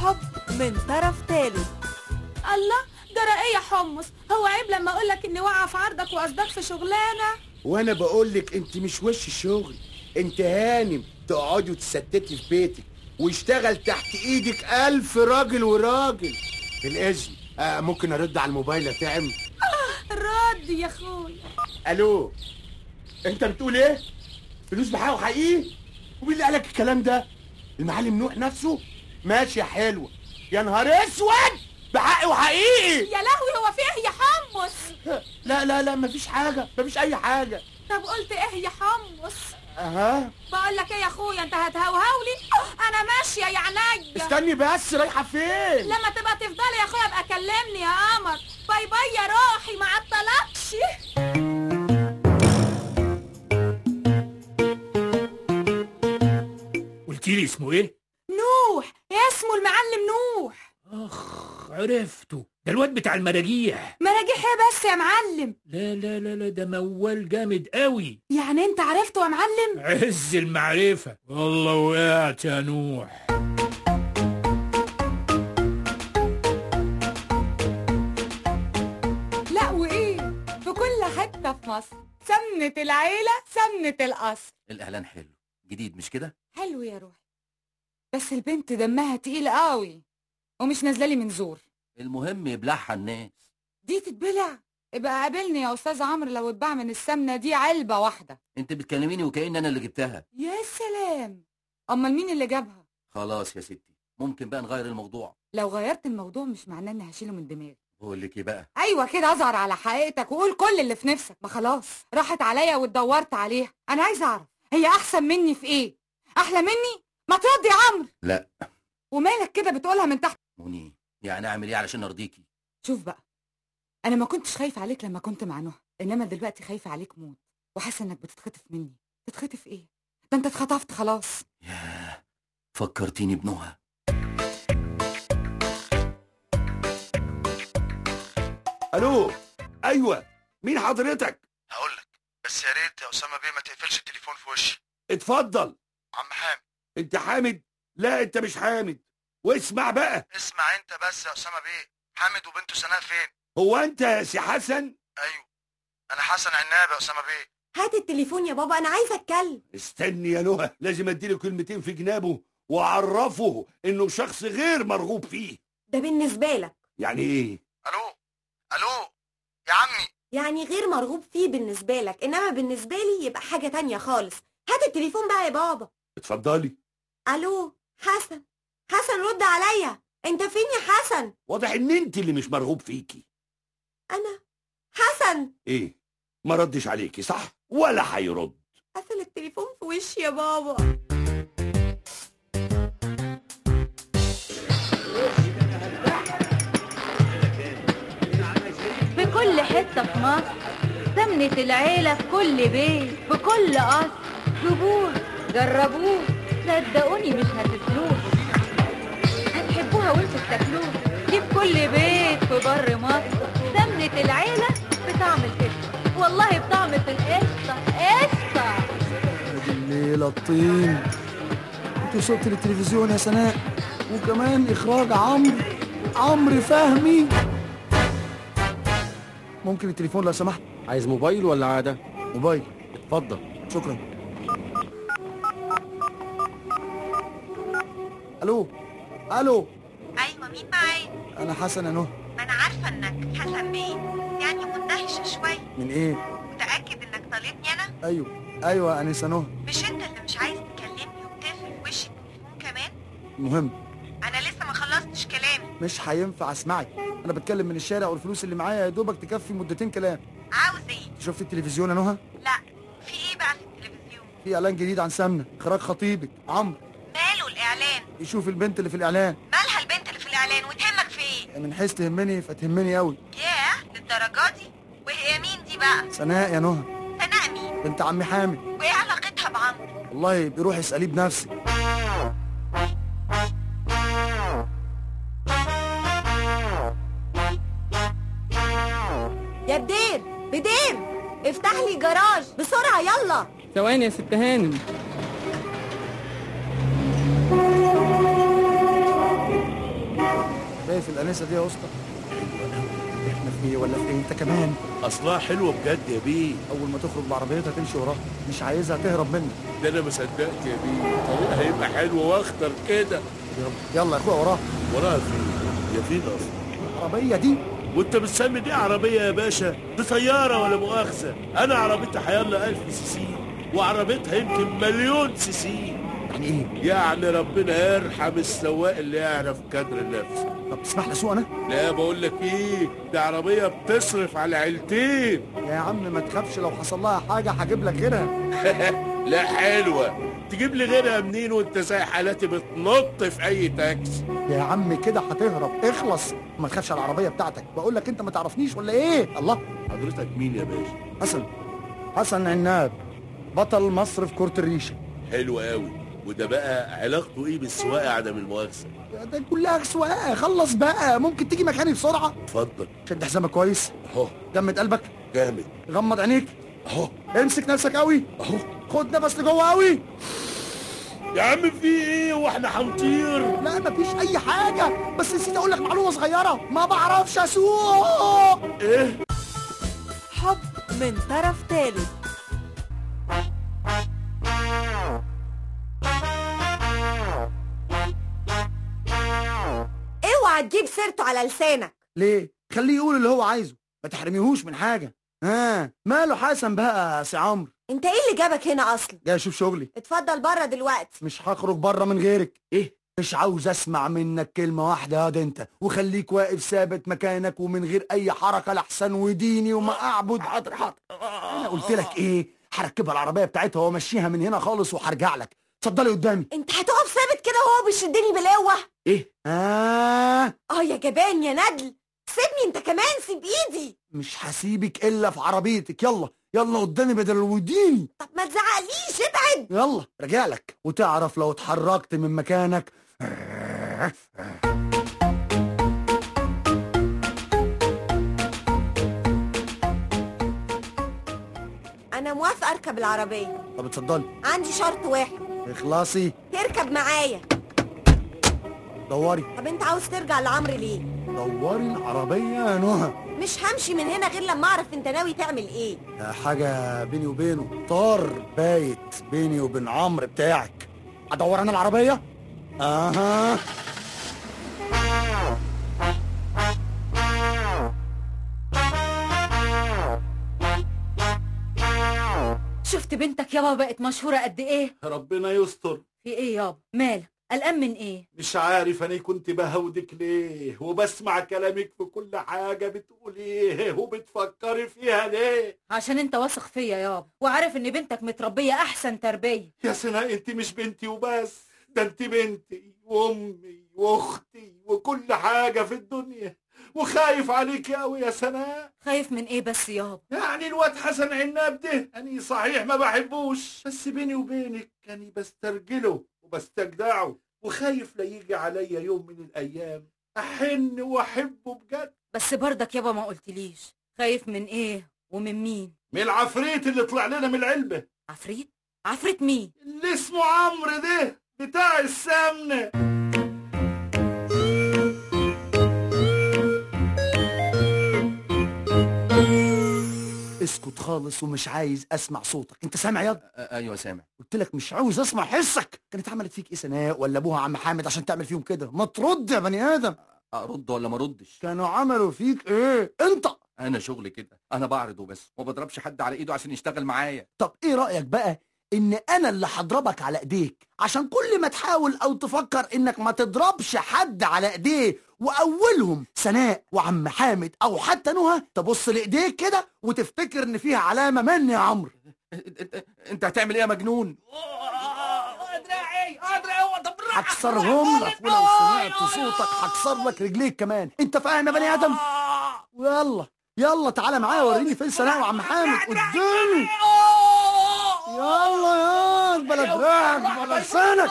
حب من طرف ثالث الله جرى إيه يا حمص. هو عيب لما أقول لك إني واقعة في عرضك وقصدك في شغلانة؟ وأنا بقول لك أنت مش وش الشغل أنت هانم تقعدي وتستتي في بيتك ويشتغل تحت إيدك ألف راجل وراجل. بالإذن آه ممكن أرد على الموبايل يا تعم رد يا أخويا. ألو أنت بتقول إيه؟ فلوس بحقه حقيقي؟ ومين اللي قالك الكلام ده؟ المعلم نوح نفسه؟ ماشي يا حلوة. يا نهار أسود! بحق وحقيقي! يا لهوي هو في إيه يا حمص؟ لا لا لا مفيش حاجة مفيش أي حاجة. طب قلت إيه يا حمص؟ أها. بقول لك إيه يا أخويا أنت هتهوهولي أنا ماشية يا عينيا. استني بس رايحة فين؟ لما تبقى تفضلي يا أخويا ابقى كلمني يا قمر. باي باي يا روحي ما عطلكش. قلت لي اسمه إيه؟ اسمه المعلم نوح. أخ عرفته. ده الواد بتاع المراجيح. مراجيح إيه بس يا معلم؟ لا لا لا لا ده موال جامد قوي يعني أنت عرفته يا معلم؟ عز المعرفة. والله وقعت يا نوح. لا وإيه؟ في كل حتة في مصر. سمنة العيلة سمنة القصر. الأعلان حلو. جديد مش كده؟ حلو يا روحي. بس البنت دمها تقيل قوي ومش نازلة لي من زور. المهم يبلعها الناس. دي تتبلع؟ ابقى قابلني يا أستاذ عمرو لو اتباع من السمنة دي علبة واحدة. أنت بتكلميني وكأن أنا اللي جبتها. يا سلام! أمال مين اللي جابها؟ خلاص يا ستي ممكن بقى نغير الموضوع. لو غيرت الموضوع مش معناه إني هشيله من دماغي. بقول لك إيه بقى؟ أيوه كده أظهر على حقيقتك وقول كل اللي في نفسك. ما خلاص راحت عليا واتدورت عليها. أنا عايزة أعرف هي أحسن مني في إيه؟ أحلى مني؟ ما ترد يا عمرو. لا. ومالك كده بتقولها من تحت؟ مني يعني أعمل إيه علشان أرضيكي؟ شوف بقى أنا ما كنتش خايفة عليك لما كنت مع نهى إنما دلوقتي خايفة عليك موت وحاسة إنك بتتخطف مني. تتخطف إيه؟ ده أنت اتخطفت خلاص. ياه فكرتيني بنهى. ألو أيوه مين حضرتك؟ هقول لك بس يا ريت يا أسامة بيه ما تقفلش التليفون في وشي. اتفضل. عم حامد انت حامد؟ لا انت مش حامد. واسمع بقى. اسمع انت بس يا أسامة بيه. حامد وبنته سناء فين؟ هو انت يا سي حسن؟ أيوه. أنا حسن عناب يا أسامة بيه. هات التليفون يا بابا أنا عايزه أتكلم. استني يا نهى. لازم أديله كلمتين في جنابه وأعرفه إنه شخص غير مرغوب فيه. ده بالنسبة لك. يعني إيه؟ ألو؟ ألو؟ يا عمي. يعني غير مرغوب فيه بالنسبة لك. إنما بالنسبة لي يبقى حاجة تانية خالص. هات التليفون بقى يا بابا. اتفضلي. ألو حسن حسن رد عليا. أنت فين يا حسن؟ واضح إن أنت اللي مش مرغوب فيكي. أنا؟ حسن! إيه؟ ما ردش عليكي صح؟ ولا هيرد. قفل التليفون في وشي يا بابا. في كل حتة في مصر سمنة العيلة في كل بيت في كل قصر. جيبوه جربوه صدقوني مش هتسلوه هتحبوها وانتوا بتاكلوه. دي في كل بيت في بر مصر. سمنة العيلة بطعم القشطة. والله بطعم القشطة. قشطة. الليلة الطين. انت صوت التلفزيون يا سناء؟ وكمان إخراج عمرو عمرو فهمي. ممكن التليفون لو سمحت. عايز موبايل ولا عادة؟ موبايل. اتفضل. شكرا. ألو. ألو. أيوه مين معايا أنا حسن يا نهى ما أنا عارفة إنك حسن بيه. يعني مندهش شوية. من إيه؟ متأكد إنك طالبني أنا؟ أيوه. أيوه انسه نهى مش أنت اللي مش عايز تكلمني وشي التليفون كمان؟ المهم أنا لسه ما خلصتش كلامي. مش هينفع أسمعك. أنا بتكلم من الشارع والفلوس اللي معايا يا دوبك تكفي مدتين كلام. عاوز إيه؟ شفت التلفزيون يا نهى؟ لا في إيه بقى في التلفزيون؟ في إعلان جديد عن سمنة. إخراج خطيبك عمرو. يشوف البنت اللي في الإعلان. مالها البنت اللي في الإعلان وتهمك في إيه؟ من حيث تهمني فتهمني قوي ياه للدرجة دي؟ وهي مين دي بقى؟ سناء يا نهى. سناء مين؟ بنت عمي حامد. وإيه علاقتها بعمرو؟ والله بروحي اساليه بنفسك يا بدير بدير افتح لي الجراج بسرعة يلا. ثواني يا ست هانم. شايف الأنسة دي يا أسطى؟ إحنا في إيه ولا في إيه؟ أنت كمان. أصلها حلوة بجد يا بيه. أول ما تخرج بعربيتها تمشي وراها. مش عايزها تهرب منك. ده أنا ما صدقت يا بيه. طريقها هيبقى حلو واخضر كده. يلا يلا يا أخويا وراها. وراها فين؟ يا فين أصلا؟ العربية دي. وأنت بتسمي دي عربية يا باشا؟ دي طيارة ولا مؤاخذة؟ أنا عربيتي حيالله 1000 CC وعربيتها يمكن مليون CC. يعني إيه يعني ربنا يرحم السواق اللي يعرف قدر نفسه طب تسمح لي أسوق أنا؟ لا بقول لك إيه دي عربية بتصرف على عيلتين. يا عم ما تخافش لو حصل لها حاجة هجيب لك غيرها. لا حلوة. تجيب لي غيرها منين وأنت زي حالاتي بتنط في أي تاكسي؟ يا عم كده هتهرب. اخلص. ما تخافش على العربية بتاعتك. بقول لك أنت ما تعرفنيش ولا إيه؟ الله. حضرتك مين يا باشا؟ حسن. حسن عناب بطل مصر في كرة الريشة. حلو قوي وده بقى علاقته إيه بالسواقة عدم المؤاخذة؟ ده كلها سواقة. خلص بقى. ممكن تيجي مكاني بسرعة. اتفضل. شد حزامك كويس. أهو. جمد قلبك. جامد. غمض عينيك. أهو. امسك نفسك قوي. أهو. خد نفس لجوه قوي. يا عم في إيه؟ وإحنا هنطير. لا مفيش أي حاجة. بس نسيت أقول لك معلومة صغيرة. ما بعرفش أسوق. إيه؟ حب من طرف ثالث اوعى تجيب سيرته على لسانك. ليه؟ خليه يقول اللي هو عايزه. ما تحرميهوش من حاجة. ها؟ ماله حسن بقى يا سي عمرو؟ انت إيه اللي جابك هنا أصلا؟ جاي أشوف شغلي. اتفضل بره دلوقتي. مش هخرج بره من غيرك. إيه؟ مش عاوز اسمع منك كلمة واحدة يا ده انت. وخليك واقف ثابت مكانك ومن غير أي حركة لحسن وديني وما أعبد. حاضر حاضر. أنا قلت لك إيه؟ هركبها العربية بتاعتها وأمشيها من هنا خالص وهرجع لك. اتفضلي قدامي. انت هتقف ثابت كده وهو بيشدني بلاوة؟ إيه؟ آه. آه يا جبان يا ندل سيبني أنت كمان سيب إيدي. مش هسيبك إلا في عربيتك. يلا يلا قدامي بدل وديني. طب ما تزعقليش ابعد. يلا راجع لك. وتعرف لو اتحركت من مكانك. أنا موافقة أركب العربية. طب اتفضلي. عندي شرط واحد. اخلصي تركب معايا. دوري. طب انت عاوز ترجع لعمرو ليه؟ دوري العربية يا نهى مش همشي من هنا غير لما اعرف انت ناوي تعمل إيه. ده حاجة بيني وبينه. طار بايت بيني وبين عمرو بتاعك. ادور أنا العربية؟ أها. شفت بنتك يابا بقت مشهورة قد إيه؟ ربنا يستر. في إيه يابا؟ مالك؟ قلقان من إيه؟ مش عارف أنا كنت بهودك ليه وبسمع كلامك في كل حاجة بتقوليه وبتفكري فيها ليه؟ عشان أنت واثق فيا يابا وعارف إن بنتك متربية أحسن تربية. يا سناء أنت مش بنتي وبس ده أنت بنتي وأمي وأختي وكل حاجة في الدنيا. وخايف عليك قوي يا سناء خايف من إيه بس يابا يعني الواد حسن عناب ده اني صحيح ما بحبوش بس بيني وبينك اني بسترجله. وبستجدعه وخايف لا يجي عليا يوم من الأيام. أحن وأحبه بجد. بس برضك يابا ما قلتليش. خايف من إيه ومن مين؟ من العفريت اللي طلع لنا من العلبة عفريت؟ عفريت مين؟ اللي اسمه عمرو ده بتاع السمنة. أسكت خالص ومش عايز أسمع صوتك. أنت سامع ياض أيوه سامع. قلت لك مش عاوز أسمع حسك. كانت عملت فيك إيه سناء ولا أبوها عم حامد عشان تعمل فيهم كده؟ ما ترد يا بني آدم. أرد ولا ما اردش كانوا عملوا فيك إيه؟ أنت! أنا شغلي كده. أنا بعرض وبس وما بضربش حد على إيده عشان يشتغل معايا. طب إيه رأيك بقى إن أنا اللي هضربك على إيديك. عشان كل ما تحاول أو تفكر إنك ما تضربش حد على إيديه وأولهم سناء وعم حامد أو حتى نهى تبص لإيديك كده وتفتكر إن فيها علامة مني يا عمرو. أنت هتعمل إيه يا مجنون؟ هكسرهم لك ولو سمعت صوتك. هكسر لك رجليك كمان. أنت فاهم يا بني آدم؟ يلا يلا تعالى معايا وريني فين سناء وعم حامد. قدامي. يلا يا بلا دراعك بلا لسانك